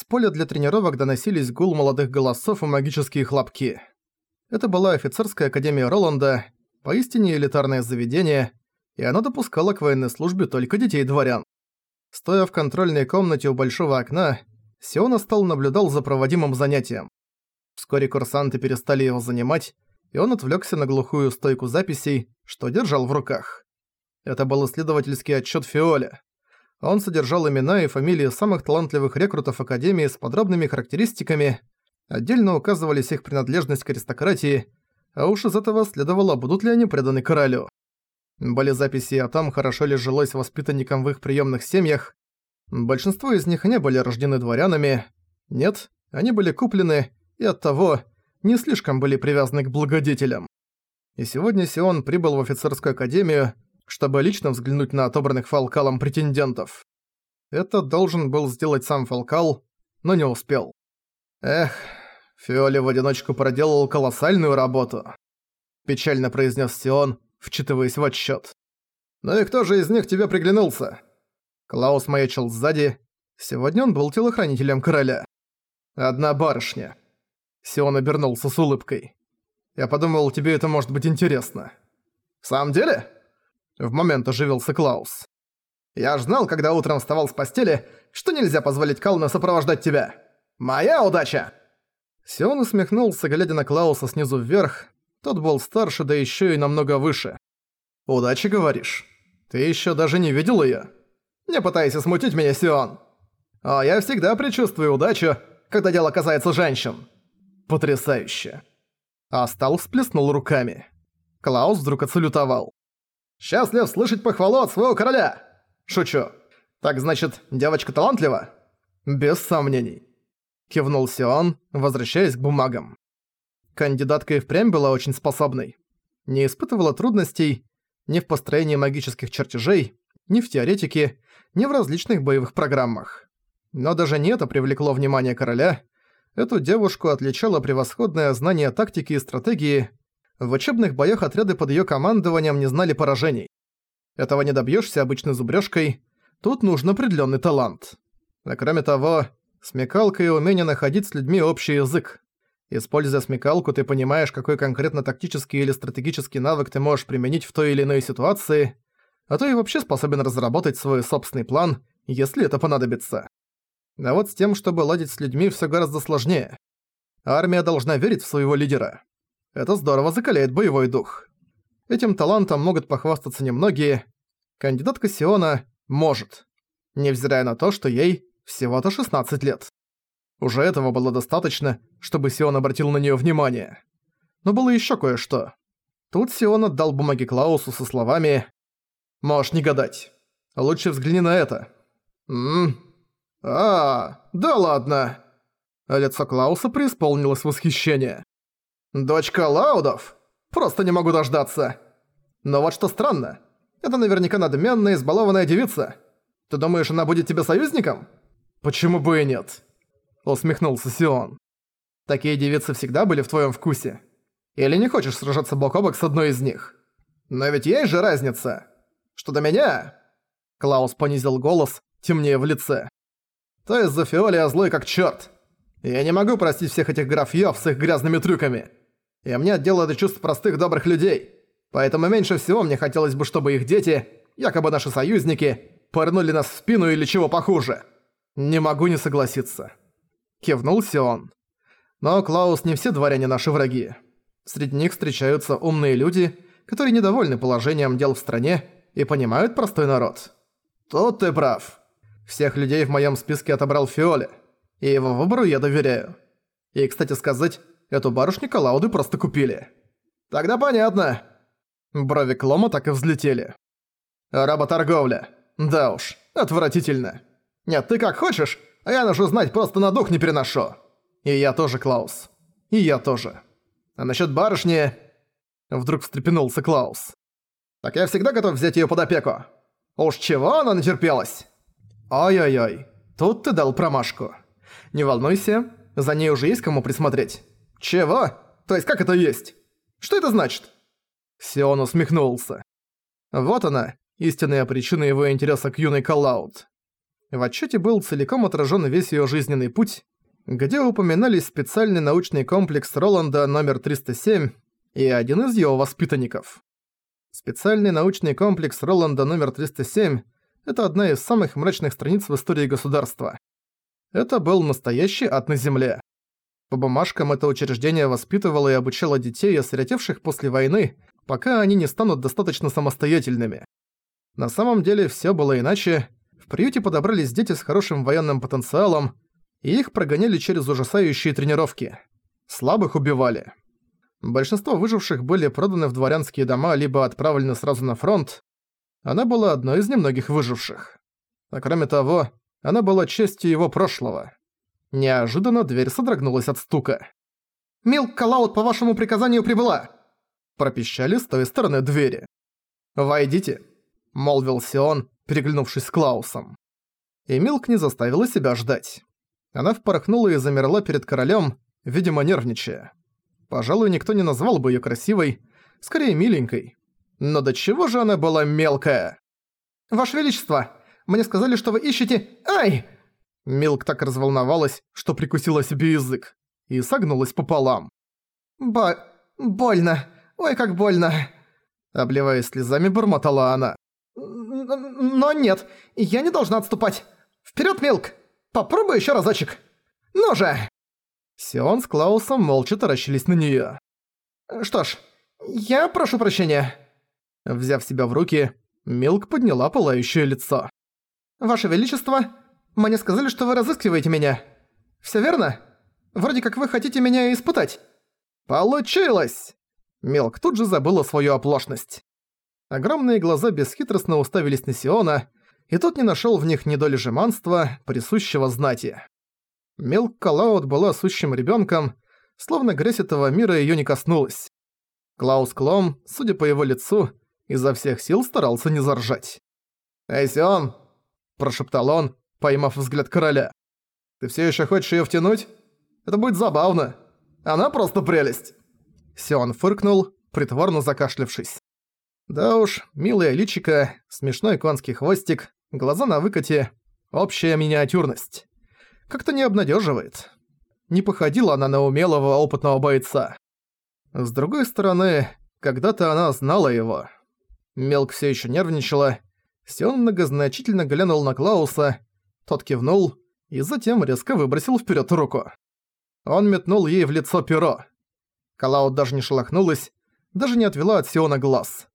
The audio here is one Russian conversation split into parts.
С поля для тренировок доносились гул молодых голосов и магические хлопки. Это была офицерская академия Роланда, поистине элитарное заведение, и оно допускало к военной службе только детей дворян. Стоя в контрольной комнате у большого окна, Сиона стал наблюдал за проводимым занятием. Вскоре курсанты перестали его занимать, и он отвлекся на глухую стойку записей, что держал в руках. Это был исследовательский отчет Фиоля. Он содержал имена и фамилии самых талантливых рекрутов Академии с подробными характеристиками, отдельно указывались их принадлежность к аристократии, а уж из этого следовало, будут ли они преданы королю. Были записи о том, хорошо ли жилось воспитанникам в их приемных семьях. Большинство из них не были рождены дворянами. Нет, они были куплены, и оттого не слишком были привязаны к благодетелям. И сегодня Сион прибыл в офицерскую академию, чтобы лично взглянуть на отобранных Фалкалом претендентов. Это должен был сделать сам Фалкал, но не успел. Эх, Фиоли в одиночку проделал колоссальную работу. Печально произнес Сион, вчитываясь в отчет. «Ну и кто же из них тебе приглянулся?» Клаус маячил сзади. Сегодня он был телохранителем короля. «Одна барышня». Сион обернулся с улыбкой. «Я подумал, тебе это может быть интересно». «В самом деле?» В момент оживился Клаус. «Я ж знал, когда утром вставал с постели, что нельзя позволить Калну сопровождать тебя. Моя удача!» Сион усмехнулся, глядя на Клауса снизу вверх. Тот был старше, да еще и намного выше. «Удачи, говоришь? Ты еще даже не видел ее? Не пытайся смутить меня, Сион. А я всегда предчувствую удачу, когда дело касается женщин. Потрясающе!» Астал всплеснул руками. Клаус вдруг отсалютовал. «Счастлив слышать похвалу от своего короля!» «Шучу. Так значит, девочка талантлива?» «Без сомнений», — кивнул Сион, возвращаясь к бумагам. Кандидатка и впрямь была очень способной. Не испытывала трудностей ни в построении магических чертежей, ни в теоретике, ни в различных боевых программах. Но даже не это привлекло внимание короля. Эту девушку отличало превосходное знание тактики и стратегии, в учебных боях отряды под её командованием не знали поражений. Этого не добьёшься обычной зубрёжкой, тут нужен определённый талант. А кроме того, смекалка и умение находить с людьми общий язык. Используя смекалку, ты понимаешь, какой конкретно тактический или стратегический навык ты можешь применить в той или иной ситуации, а то и вообще способен разработать свой собственный план, если это понадобится. А вот с тем, чтобы ладить с людьми, всё гораздо сложнее. Армия должна верить в своего лидера. Это здорово закаляет боевой дух. Этим талантом могут похвастаться немногие. Кандидатка Сиона может, невзирая на то, что ей всего-то 16 лет. Уже этого было достаточно, чтобы Сион обратил на неё внимание. Но было ещё кое-что. Тут Сион отдал бумаги Клаусу со словами «Можешь не гадать. Лучше взгляни на это». «Ммм... А, да ладно». Лицо Клауса преисполнилось восхищение. «Дочка Лаудов? Просто не могу дождаться. Но вот что странно. Это наверняка надменная, избалованная девица. Ты думаешь, она будет тебе союзником?» «Почему бы и нет?» Усмехнулся Сион. «Такие девицы всегда были в твоем вкусе. Или не хочешь сражаться бок о бок с одной из них? Но ведь есть же разница. Что до меня...» Клаус понизил голос, темнее в лице. «То из-за Фиоли я злой как чёрт. Я не могу простить всех этих графьёв с их грязными трюками и мне отдела до чувств простых добрых людей. Поэтому меньше всего мне хотелось бы, чтобы их дети, якобы наши союзники, пырнули нас в спину или чего похуже. Не могу не согласиться. Кивнулся он. Но, Клаус, не все дворяне наши враги. Среди них встречаются умные люди, которые недовольны положением дел в стране и понимают простой народ. Тут ты прав. Всех людей в моем списке отобрал Фиоле, и его выбору я доверяю. И, кстати сказать, Эту барышню Калауды просто купили. Тогда понятно. Брови Клома так и взлетели. Работорговля. Да уж, отвратительно. Нет, ты как хочешь, а я ношу знать просто на дух не переношу. И я тоже, Клаус. И я тоже. А насчет барышни... Вдруг встрепенулся Клаус. Так я всегда готов взять ее под опеку. Уж чего она натерпелась? Ой-ой-ой, тут ты дал промашку. Не волнуйся, за ней уже есть кому присмотреть. «Чего? То есть как это есть? Что это значит?» Сион усмехнулся. Вот она, истинная причина его интереса к юной Каллаут. В отчете был целиком отражен весь ее жизненный путь, где упоминались специальный научный комплекс Роланда номер 307 и один из его воспитанников. Специальный научный комплекс Роланда номер 307 – это одна из самых мрачных страниц в истории государства. Это был настоящий ад на земле. По бумажкам это учреждение воспитывало и обучало детей, осиротевших после войны, пока они не станут достаточно самостоятельными. На самом деле все было иначе. В приюте подобрались дети с хорошим военным потенциалом, и их прогоняли через ужасающие тренировки. Слабых убивали. Большинство выживших были проданы в дворянские дома либо отправлены сразу на фронт. Она была одной из немногих выживших. А кроме того, она была частью его прошлого. Неожиданно дверь содрогнулась от стука. «Милк Калаут по вашему приказанию прибыла!» Пропищали с той стороны двери. «Войдите», — молвил Сион, переглянувшись с Клаусом. И Милк не заставила себя ждать. Она впорхнула и замерла перед королем, видимо, нервничая. Пожалуй, никто не назвал бы её красивой, скорее миленькой. Но до чего же она была мелкая? «Ваше Величество, мне сказали, что вы ищете... Ай!» Милк так разволновалась, что прикусила себе язык. И согнулась пополам. «Бо... больно. Ой, как больно!» Обливаясь слезами, бормотала она. «Но нет, я не должна отступать. Вперёд, Милк! Попробуй ещё разочек! Ну же!» Сион с Клаусом молча таращились на неё. «Что ж, я прошу прощения». Взяв себя в руки, Милк подняла пылающее лицо. «Ваше Величество, мне сказали, что вы разыскиваете меня. Всё верно? Вроде как вы хотите меня испытать». «Получилось!» Милк тут же забыла свою оплошность. Огромные глаза бесхитростно уставились на Сиона, и тот не нашёл в них ни доли жеманства, присущего знати. Милк Калаут была сущим ребёнком, словно грязь этого мира её не коснулась. Клаус Клом, судя по его лицу, изо всех сил старался не заржать. «Эй, Сион!» – прошептал он, поймав взгляд короля. «Ты всё ещё хочешь её втянуть? Это будет забавно. Она просто прелесть!» Сион фыркнул, притворно закашлявшись. Да уж, милая личика, смешной конский хвостик, глаза на выкате, общая миниатюрность как-то не обнадеживает. Не походила она на умелого, опытного бойца. С другой стороны, когда-то она знала его. Мелк все еще нервничала. Сион многозначительно глянул на Клауса, тот кивнул и затем резко выбросил вперед руку. Он метнул ей в лицо перо. Калаут даже не шелохнулась, даже не отвела от Сиона глаз.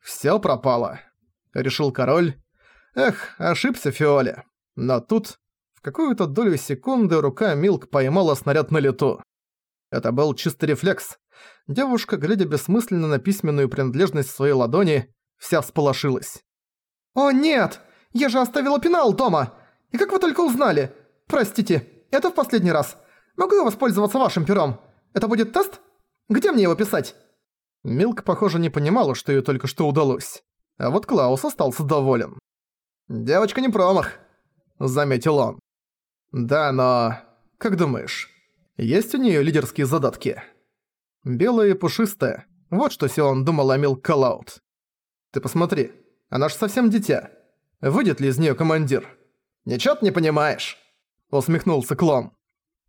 Все пропало. Решил король. Эх, ошибся Фиоле. Но тут в какую-то долю секунды рука Милк поймала снаряд на лету. Это был чистый рефлекс. Девушка, глядя бессмысленно на письменную принадлежность своей ладони, вся всполошилась. «О нет! Я же оставила пенал дома! И как вы только узнали? Простите, это в последний раз. Могу я воспользоваться вашим пером? Это будет тест? Где мне его писать?» Милк, похоже, не понимала, что ей только что удалось. А вот Клаус остался доволен. «Девочка не промах», — заметил он. Да, но... Как думаешь, есть у нее лидерские задатки? Белая и пушистая. Вот что Сион думал о Милк Калаут. Ты посмотри, она ж совсем дитя. Выйдет ли из нее командир? Ничего ты не понимаешь. Усмехнулся Клом.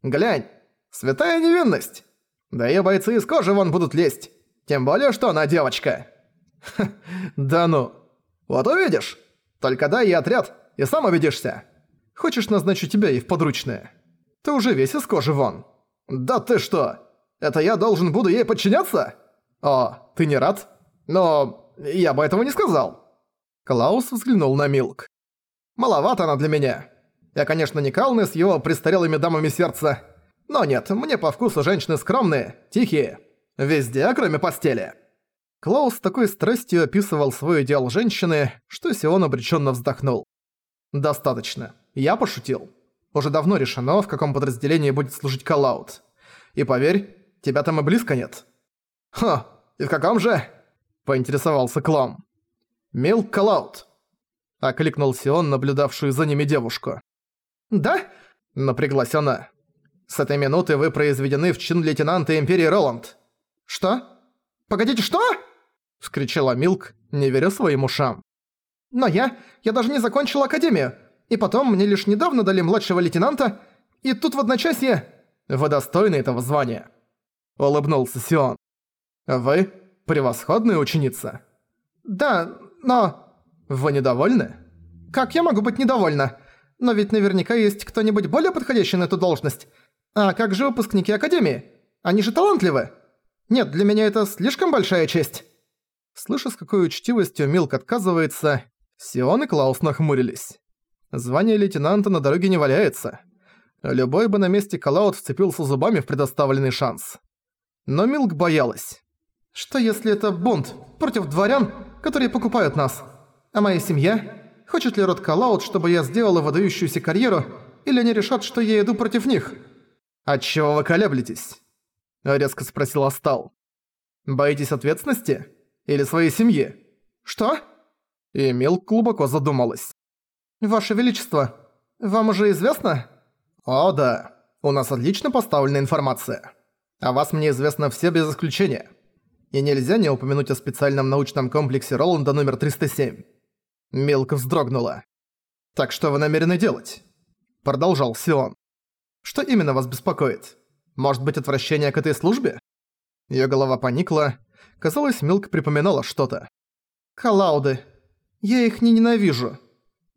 Глянь, святая невинность. Да и бойцы из кожи вон будут лезть. Тем более, что она девочка. да ну. Вот увидишь. Только дай ей отряд, и сам убедишься. Хочешь назначу тебя ей в подручное? Ты уже весь из кожи вон. Да ты что? Это я должен буду ей подчиняться? О, ты не рад? Но я бы этого не сказал. Клаус взглянул на Милк. Маловато она для меня. Я, конечно, не Калны с его престарелыми дамами сердца. Но нет, мне по вкусу женщины скромные, тихие. Везде, кроме постели. Клаус с такой страстью описывал свой идеал женщины, что Сион обреченно вздохнул. «Достаточно. Я пошутил. Уже давно решено, в каком подразделении будет служить Калаут. И поверь, тебя там и близко нет». «Ха, и в каком же?» – поинтересовался Клом. «Милк Калаут», – окликнул Сион, наблюдавшую за ними девушку. «Да?» – напряглась она. «С этой минуты вы произведены в чин лейтенанта Империи Роланд». «Что? Погодите, что?» – вскричала Милк, не веря своим ушам. «Но я... я даже не закончила Академию. И потом мне лишь недавно дали младшего лейтенанта, и тут в одночасье... Вы достойны этого звания. Улыбнулся Сион. Вы превосходная ученица. Да, но... Вы недовольны? Как я могу быть недовольна? Но ведь наверняка есть кто-нибудь более подходящий на эту должность. А как же выпускники Академии? Они же талантливы. Нет, для меня это слишком большая честь. Слыша, с какой учтивостью Милк отказывается, Сион и Клаус нахмурились. Звание лейтенанта на дороге не валяется. Любой бы на месте Калаут вцепился зубами в предоставленный шанс. Но Милк боялась. Что если это бунт против дворян, которые покупают нас? А моя семья? Хочет ли род Калаут, чтобы я сделала выдающуюся карьеру, или они решат, что я иду против них? «Отчего вы колеблетесь?» – резко спросил Астал. «Боитесь ответственности? Или своей семьи?» «Что?» И Милк глубоко задумалась. «Ваше Величество, вам уже известно?» «О, да. У нас отлично поставлена информация. О вас мне известно все без исключения. И нельзя не упомянуть о специальном научном комплексе Роланда номер 307». Милк вздрогнула. «Так что вы намерены делать?» Продолжал Сион. «Что именно вас беспокоит? Может быть, отвращение к этой службе?» Её голова поникла. Казалось, Милк припоминала что-то. «Халауды. Я их не ненавижу.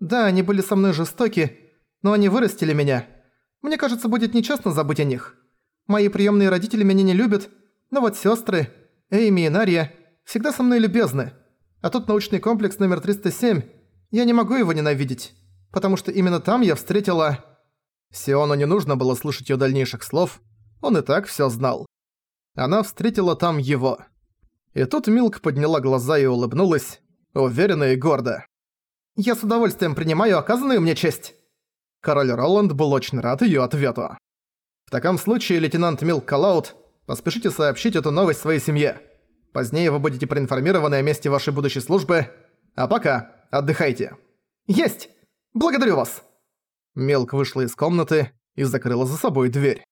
Да, они были со мной жестоки, но они вырастили меня. Мне кажется, будет нечестно забыть о них. Мои приемные родители меня не любят, но вот сестры, Эйми и Нария, всегда со мной любезны. А тут научный комплекс номер 307, я не могу его ненавидеть, потому что именно там я встретила... Сиону не нужно было слышать её дальнейших слов, он и так всё знал. Она встретила там его. И тут Милк подняла глаза и улыбнулась, уверенно и гордо. «Я с удовольствием принимаю оказанную мне честь!» Король Роланд был очень рад её ответу. «В таком случае, лейтенант Милк Калаут, поспешите сообщить эту новость своей семье. Позднее вы будете проинформированы о месте вашей будущей службы. А пока отдыхайте». «Есть! Благодарю вас!» Мелк вышла из комнаты и закрыла за собой дверь.